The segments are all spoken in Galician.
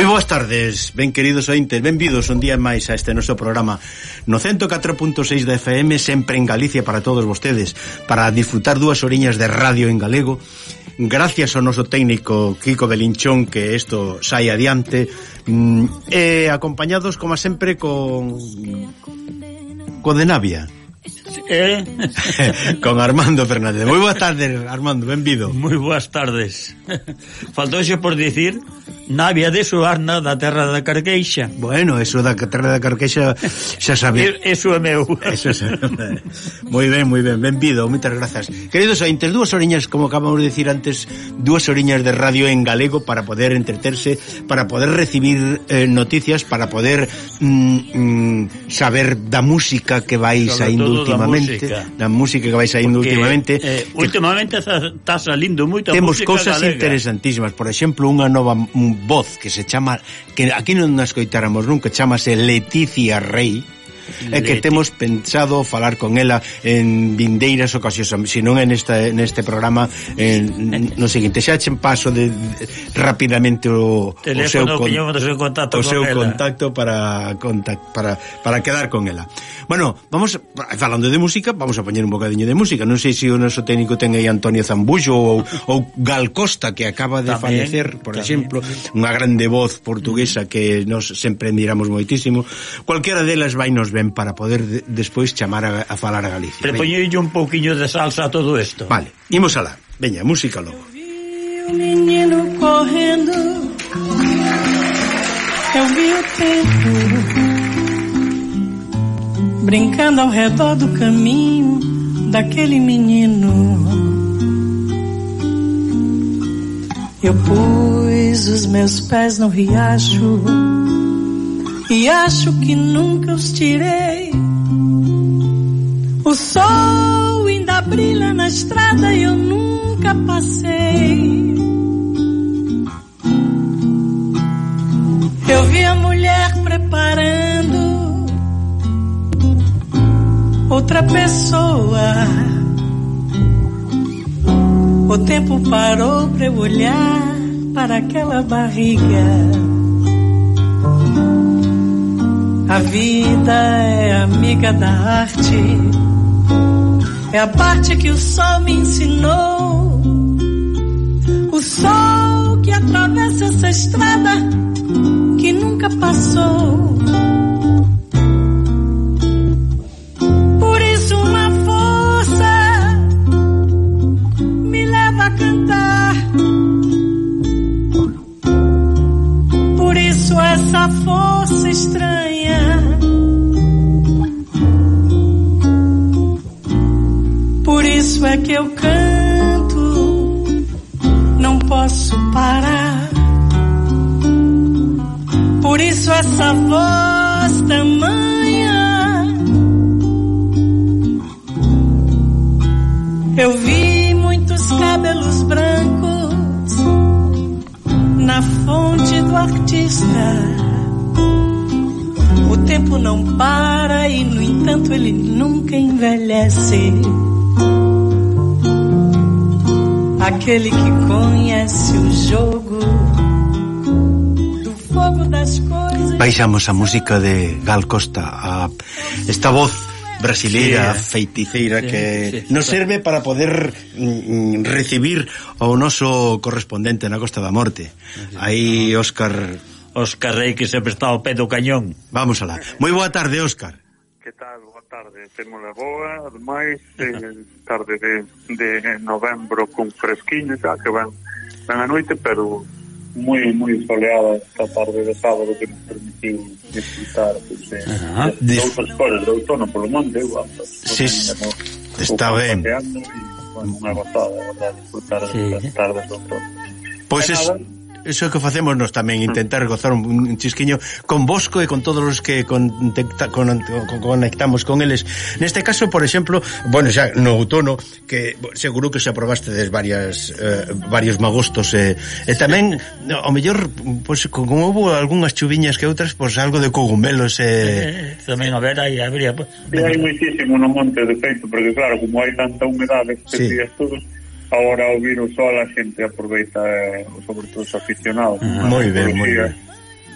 Moi boas tardes, ben queridos ointes, benvidos un día máis a este noso programa no 104.6 da FM, sempre en Galicia para todos vostedes, para disfrutar dúas oriñas de radio en galego. Gracias ao noso técnico Kiko Belinchón que isto sai adiante, mm, e acompañados como sempre con co de Navia eh? Con Armando Fernández. Moi boas tardes, Armando, benvido. Moi boas tardes. Faltouxe por dicir Navia de Suarna da Terra da Carqueixa. Bueno, eso da Terra da Carqueixa xa sabía. Eso é meu. Eso xa... moi ben, moi ben, benvido, moitas grazas. Queridos ointes, dúas oriñas, como acabamos de dicir antes, dúas oriñas de radio en galego para poder entreterse, para poder recibir eh, noticias, para poder mm, mm, saber da música que vais Sobre a indultimar últimamente, na música, na música que vai saindo Porque, últimamente. Eh, últimamente está salindo moita Temos cousas interesantísimas, por exemplo, unha nova un voz que se chama que aquí non nos coitáramos nunca, chamase Leticia Rey é que temos pensado falar con ela en vindeiras ocasións, se non en esta, neste programa en, no seguinte. Xa che paso de, de rapidamente o, Teléfono, o seu, con, seu contacto o seu contacto para, contact, para para quedar con ela. Bueno, vamos falando de música, vamos a poñer un bocadiño de música. Non sei se o noso técnico ten aí Antonio Zambullo ou, ou Gal Costa que acaba de tamén, falecer, por tamén. exemplo, unha grande voz portuguesa que nos sempre miramos moitísimo. Cualquera delas vai nos ver ben para poder de, despois chamar a, a falar a Galicia. Poñelle un pouquiño de salsa a todo isto. Vale, imos alá. Veña, música logo. vi o menino correndo, eu vi o tempo brincando ao redor do caminho daquele menino. Eu pus os meus pés no riacho e acho que nunca os tirei. O sol ainda brilha na estrada e eu nunca passei. Eu vi a mulher preparando outra pessoa. O tempo parou para eu olhar para aquela barriga. A vida é amiga da arte. É a parte que o sol me ensinou. O sol que atravessa essa estrada que nunca passou. Que eu canto, não posso parar. Por isso essa voz tamanha. Eu vi muitos cabelos brancos na fonte do artista. O tempo não para e, no entanto, ele nunca envelhece. aquele que conhece o jogo do fogo das coisas. Baixamos a música de Gal Costa, a esta voz brasileira sí, eh. feiticeira sí, que sí, nos serve para poder mm, mm, recibir o noso correspondente na Costa da Morte. Aí Óscar Óscar Rey que sempre está ao pé do cañón. Vamos alá. Moi boa tarde, Óscar que tal? Boa tarde, temos a boa, ademais, eh, tarde de, de novembro con fresquiño, xa que van, van a noite, pero moi moi soleada esta tarde de sábado que nos permitiu disfrutar pues, eh, ah, de, outras cores do outono polo monte igual. ando, sí, está ben e, bueno, unha gozada, verdade, disfrutar sí. das tardes de outono Pois pues es... Nada, Eso é que facemos nos tamén, mm. intentar gozar un, un chisquiño con Bosco e con todos os que contacta, con, con, conectamos con eles. Neste caso, por exemplo, bueno, xa no outono, que seguro que xa probaste des varias, eh, varios magostos, eh, e tamén, ao mellor, pois, pues, como houve algunhas chuviñas que outras, pois pues, algo de cogumelos. Eh... eh tamén, a ver, aí habría... Pues, hai moitísimo no monte, de feito, porque claro, como hai tanta humedade, estes sí. días todos agora ao vir o sol a xente aproveita, eh, sobre todo os aficionados. Moi ben, moi ben.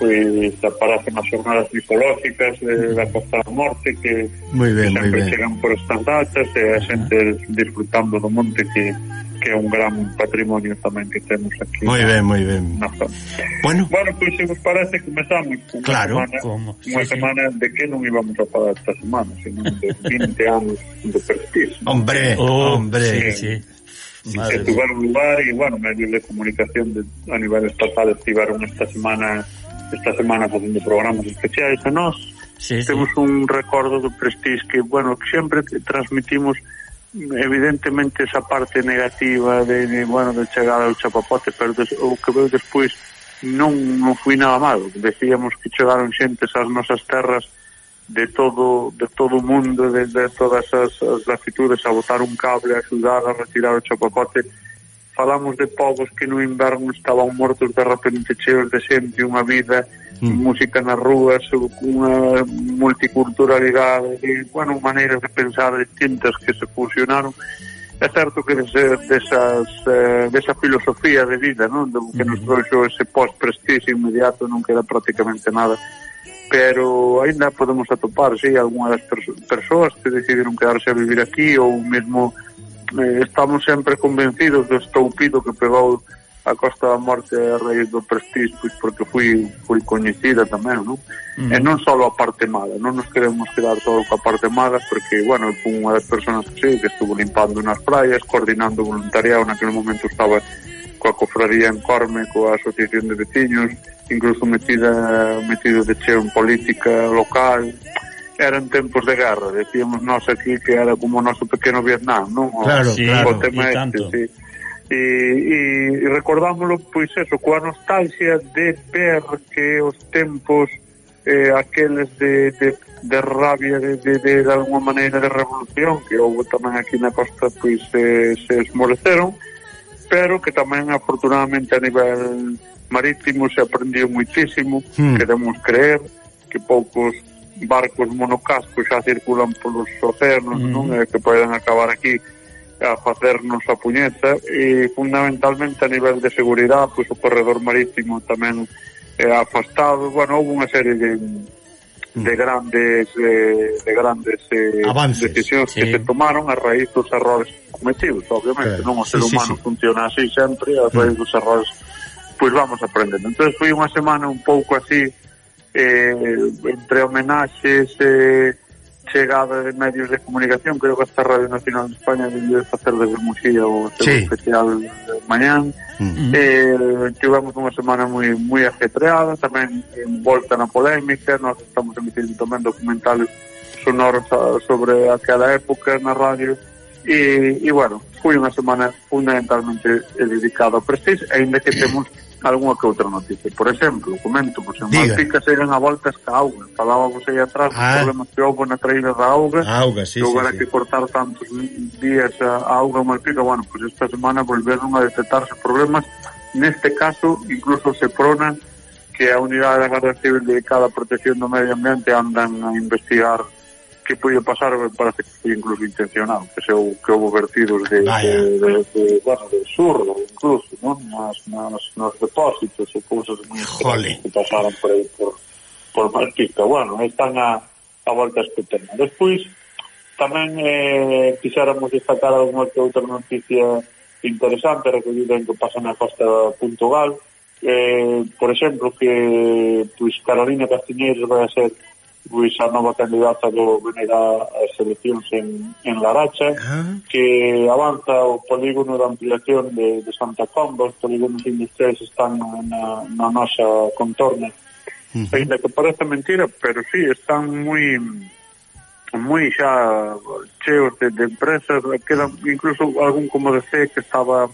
pois aparecen as jornadas micológicas de, da Costa da Morte que, Moi ben, que sempre ben. chegan por estas datas e a xente disfrutando do monte que, que é un gran patrimonio tamén que temos aquí Moi ben, moi ben. na zona. Bueno, Bueno, pois se vos parece comezamos unha Claro, semana, como? unha Sí, sí. semana de que non íbamos a falar esta semana, sino de 20 anos de prestigio. hombre, Oh, hombre. Sí, sí. Madre que tuveron lugar e, bueno, medios de comunicación de, a nivel estatal estiveron esta semana esta semana facendo programas especiais a nós. Sí, Temos sí. un recordo do Prestige que, bueno, sempre transmitimos evidentemente esa parte negativa de, de bueno, de chegar ao chapapote, pero des, o que veu despois non, non foi nada malo. Decíamos que chegaron xentes ás nosas terras de todo de todo o mundo, de todas as, as latitudes, a botar un cable, a axudar a retirar o chapapote. Falamos de povos que no inverno estaban mortos de repente cheos de xente, unha vida, mm. música nas rúas, unha multiculturalidade, e, bueno, maneiras de pensar distintas que se fusionaron. É certo que dese, desas, eh, desa filosofía de vida, non? que nos mm. trouxo ese post-prestige inmediato non queda prácticamente nada pero ainda podemos atopar, sí, algunhas das perso persoas que decidiron quedarse a vivir aquí ou mesmo eh, estamos sempre convencidos do estoupido que pegou a Costa da Morte a raíz do Prestige, pois porque foi foi coñecida tamén, non? Mm. E non só a parte mala, non nos queremos quedar só coa parte mala, porque, bueno, foi unha das persoas que, sí, que estuvo limpando nas praias, coordinando voluntariado, naquele momento estaba coa cofradía en Corme, coa asociación de veciños, incluso metida, metido de cheo en política local, eran tempos de guerra, decíamos nós aquí que era como o noso pequeno Vietnam, non? Claro, o, sí, claro, o tema e tanto. este, sí. E, e, e recordámoslo, pois eso, coa nostalgia de ver que os tempos eh, aqueles de, de, de rabia, de, de, de, de alguma maneira de revolución que houve tamén aquí na costa, pois eh, se esmoreceron, pero que tamén afortunadamente a nivel marítimo se aprendiu muitísimo hmm. queremos creer que poucos barcos monocascos xa circulan polos océanos, hmm. non? E que poden acabar aquí a facernos a puñeta e fundamentalmente a nivel de seguridade, pois o corredor marítimo tamén é afastado, bueno, houve unha serie hmm. de de grandes eh, de grandes eh, Avances, decisiones sí. que se tomaron a raíz dos errores cometidos, obviamente, Claro, non o ser sí, humano sí. funciona así sempre, a raíz dos errores pois vamos aprendendo. Entonces foi unha semana un pouco así eh, entre homenaxes eh, chegada de medios de comunicación, creo que hasta Radio Nacional de España debió facer desde Muxía o seu Sí. especial de mañán. Mm. Eh, tivemos unha semana moi moi ajetreada, tamén envolta na polémica, nós estamos emitindo tamén documentales sonoros sobre aquela época na radio e, e bueno, foi unha semana fundamentalmente eh, dedicada ao Prestige, ainda que temos algunha que outra noticia. Por exemplo, comento, pois, en Malpica se dan a voltas ca auga. Falábamos aí atrás ah. problemas que houve na traída da auga. A auga, sí, que houve sí, sí. que cortar tantos días a auga en Malpica. Bueno, pois esta semana volveron a detectarse problemas. Neste caso, incluso se prona que a unidade da Guardia Civil dedicada á protección do medio ambiente andan a investigar que pode pasar parece que foi incluso intencionado, que se que houve vertidos de, Vaya. de, de, de, bueno, de surdo, incluso, non? Nas, nas, nos depósitos e cousas moi que pasaron por aí por, por Marquista. Bueno, están a, a volta este tema. Despois, tamén eh, quixéramos destacar alguna que outra noticia interesante recollida en que pasa na costa de Puntugal, eh, por exemplo, que pois, Carolina Castiñeiros vai a ser Luis a nova candidata do venir as eleccións en, en Laracha, ah. que avanza o polígono de ampliación de, de Santa Comba, os polígonos industriais están na, na nosa contorna. Uh -huh. Ainda que parece mentira, pero sí, están moi moi xa cheos de, de empresas, queda incluso algún como de C que estaba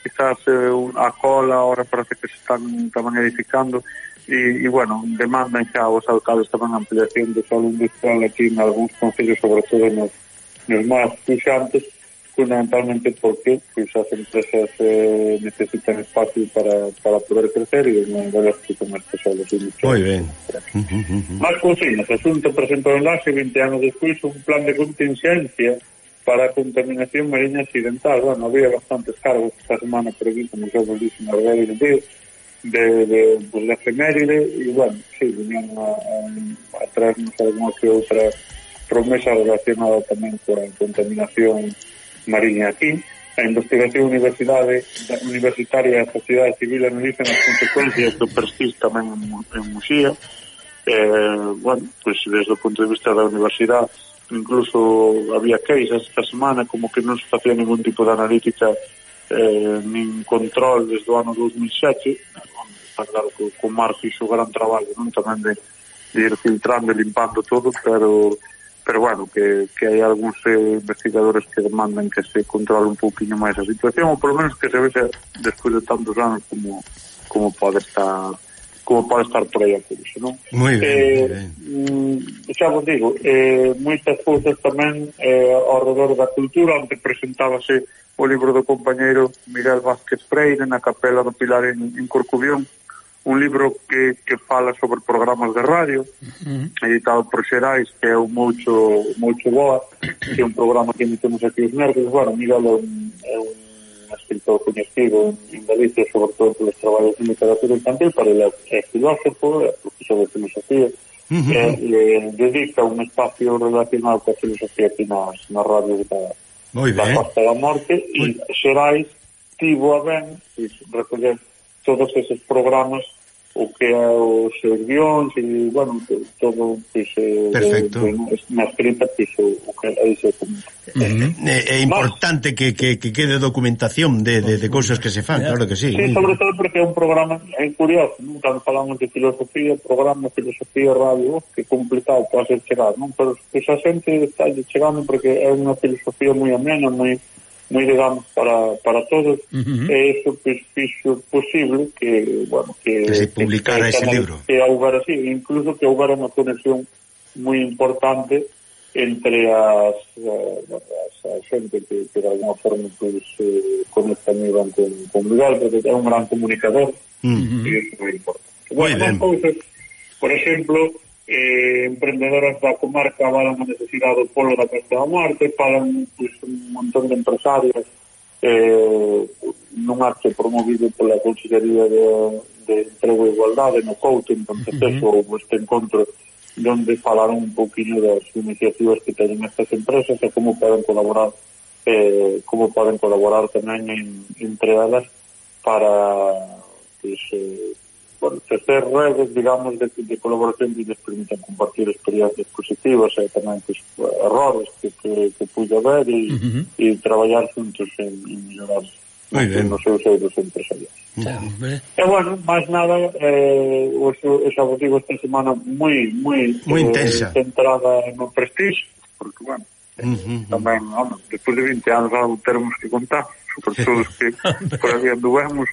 quizás eh, un, a cola, ahora parece que se están tamén edificando, uh e bueno, demandan xa os alcaldes tamén a ampliación de solo industrial aquí en algúns concellos, sobre todo nos, nos máis puxantes, fundamentalmente porque pues, as empresas eh, necesitan espacio para, para poder crecer e non delas que con estes solos industriales. Moi ben. Más cousinas, Asunto presentou en Laxe 20 anos despois un plan de contingencia para a contaminación marina accidental. Bueno, había bastantes cargos esta semana por aquí, como xa vos dixo na verdade de de, de, pues, de efeméride e, bueno, sí, venían a, a, a traernos alguna que outra promesa relacionada tamén coa contaminación mariña aquí. A investigación universidade, universitaria e a sociedade civil analizan as consecuencias do persiste tamén en, en Muxía. Eh, bueno, pues, desde o punto de vista da universidade, incluso había queixas esta semana como que non se facía ningún tipo de analítica eh, nin control desde o ano 2007 está claro que o Mar fixo gran traballo non tamén de, de ir filtrando e limpando todo, pero pero bueno, que, que hai algúns eh, investigadores que demandan que se controle un pouquinho máis a situación, ou polo menos que se vexe despois de tantos anos como como pode estar como pode estar por aí a cousa, non? Moi ben, eh, moi ben. Mm, xa vos digo, eh, moitas cousas tamén eh, ao redor da cultura, onde presentábase o libro do compañeiro Miguel Vázquez Freire na capela do Pilar en, en Corcubión, un libro que, que fala sobre programas de radio, uh -huh. editado por Xerais, que é un Moucho, Moucho Boa, que é un programa que emitemos aquí os nervios. Bueno, Miguel é un, é un escritor coñecido en Galicia, sobre todo pelos traballos de literatura infantil, para ele é filósofo, é profesor de filosofía, uh -huh. e, e dedica un espacio relacionado coa filosofía aquí nas, nas radios da, da Costa da Morte, e pois Xerais tivo a ben pois, recoller todos esos programas o que é os seus guións e, bueno, todo pois, eh, Perfecto. Eh, na escrita pois, pues, o, o que aí se comenta. Uh eh, -huh. Eh, é, é importante que, que, que quede documentación de, de, de cousas que se fan, claro que sí. Sí, sobre todo porque é un programa é curioso, non? cando falamos de filosofía, programa filosofía radio, que complicado pode ser chegar, non? pero pois, pues, xente está chegando porque é unha filosofía moi amena, moi moi digamos para, para todos uh -huh. e iso pues, fixo posible que, bueno, que, que se publicara que, ese que, libro que houbera así, incluso que houbera unha conexión moi importante entre as, eh, as a xente que, que de alguna forma pues, eh, conecta moi ben con, con Miguel porque é un gran comunicador uh -huh. e iso é moi importante bueno. Cousas, por exemplo eh, emprendedoras da comarca avalan a necesidade do polo da Costa da Morte, falan pues, un montón de empresarios eh, nun acto promovido pola Consellería de, de Emprego e Igualdade no Couto, en Ponteceso, uh -huh. este encontro donde falaron un poquinho das iniciativas que teñen estas empresas e como poden colaborar eh, como poden colaborar tamén en, entre elas para pues, eh, bueno, tecer redes, digamos, de, de colaboración que les permitan compartir experiencias positivas e tamén pues, errores que, que, que pude haber e, uh -huh. e traballar juntos en, en mellorar ben. nos seus euros empresariais. E bueno, máis nada, eh, o esa digo esta semana moi, moi, moi intensa. Centrada no prestige, porque, bueno, eh, uh -huh. tamén, home, despois de 20 anos algo termos que contar, sobre todo os que por ali anduvemos,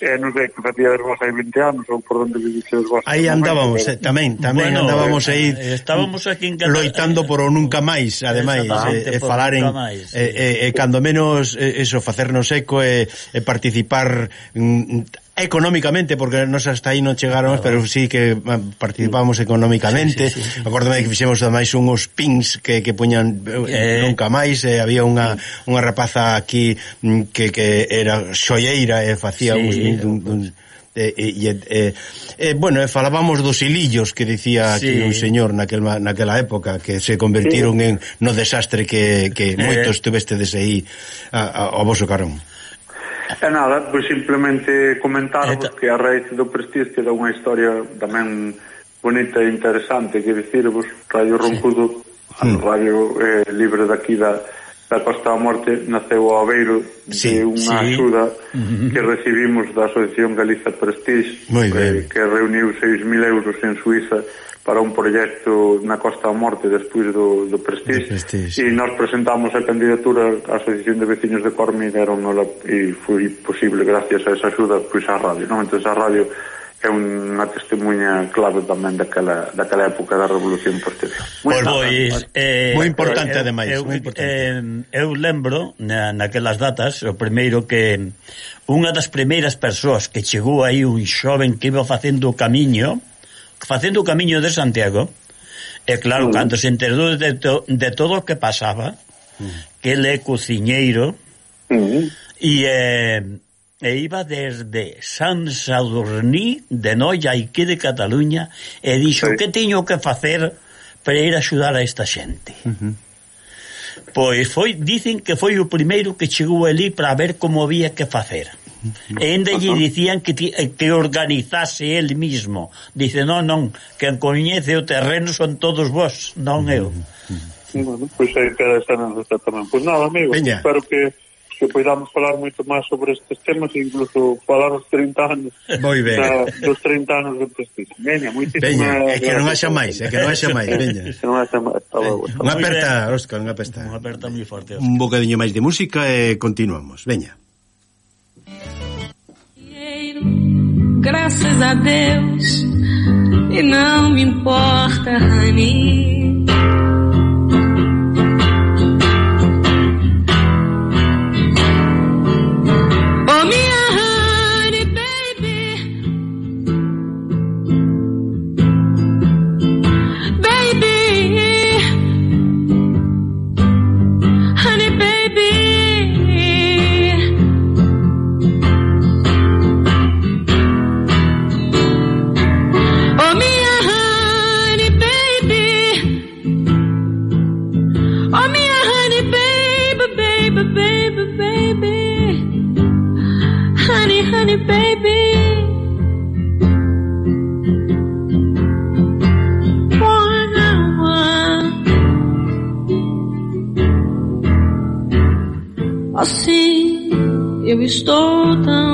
eh, non sei que facíades vos hai 20 anos ou por onde viviches vos. Aí andábamos, eh, tamén, tamén bueno, andábamos eh, aí eh, estábamos aquí en Cata... loitando por o nunca máis, ademais, e eh, eh, falar en máis, eh, sí. eh, eh, eh, cando menos eh, eso facernos eco e eh, eh, participar mm, económicamente, porque nos hasta aí non chegáramos, claro. Ah. pero sí que ah, participamos económicamente. Sí, sí, sí, sí. Acórdame que fixemos ademais unhos pins que, que puñan eh, eh. nunca máis, eh, había unha, unha rapaza aquí mm, que, que era xoieira e eh, facía sí, uns... Un, un, E, e, e, e, bueno, e falábamos dos hilillos que dicía aquí sí. un señor naquel, naquela época que se convertiron sí. en no desastre que, que moitos eh. aí a, a, ao vosso carón. E nada, pois simplemente comentarvos que a raíz do Prestige queda unha historia tamén bonita e interesante que dicirvos, Radio Roncudo, sí. a hmm. radio eh, libre daqui da, da Costa da Morte naceu ao Aveiro sí, de unha sí. axuda que recibimos da Asociación Galiza Prestige eh, que reuniu 6.000 euros en Suiza para un proxecto na Costa da Morte despois do, do Prestige, do Prestige. e nós presentamos a candidatura á Asociación de Veciños de Corme e deron e foi posible gracias a esa axuda pois a radio, non? Entón a radio é unha testemunha clave tamén daquela, daquela época da Revolución posterior. Pois moi, pois, eh, moi importante, eh, ademais. Eu, moi importante. Eh, eu lembro, na, naquelas datas, o primeiro que unha das primeiras persoas que chegou aí un xoven que iba facendo o camiño facendo o camiño de Santiago, e claro, mm. cando se enterou de, to, de todo o que pasaba, que ele é cociñeiro, mm. e... Eh, e iba desde San Sadurní de Noia e que de Cataluña e dixo sí. que tiño que facer para ir axudar a esta xente. Uh -huh. Pois foi, dicen que foi o primeiro que chegou ali para ver como había que facer. E ainda lle dicían que, eh, que organizase el mismo. Dice, non, non, quen coñece o terreno son todos vos, non eu. Bueno, pois aí queda esa anécdota tamén. Pois nada, amigo, Veña. espero que que podamos falar moito máis sobre estes temas e incluso falar os 30 anos Moi ben. Da, dos 30 anos de prestigio. Veña, moitísimas Veña, é que non haxa máis, é que non haxa máis, veña. non haxa máis. Unha aperta, Óscar, unha aperta. Unha aperta moi forte. Un bocadiño máis de música e continuamos, veña. Graças a Deus, e money, baby. Assim eu estou tão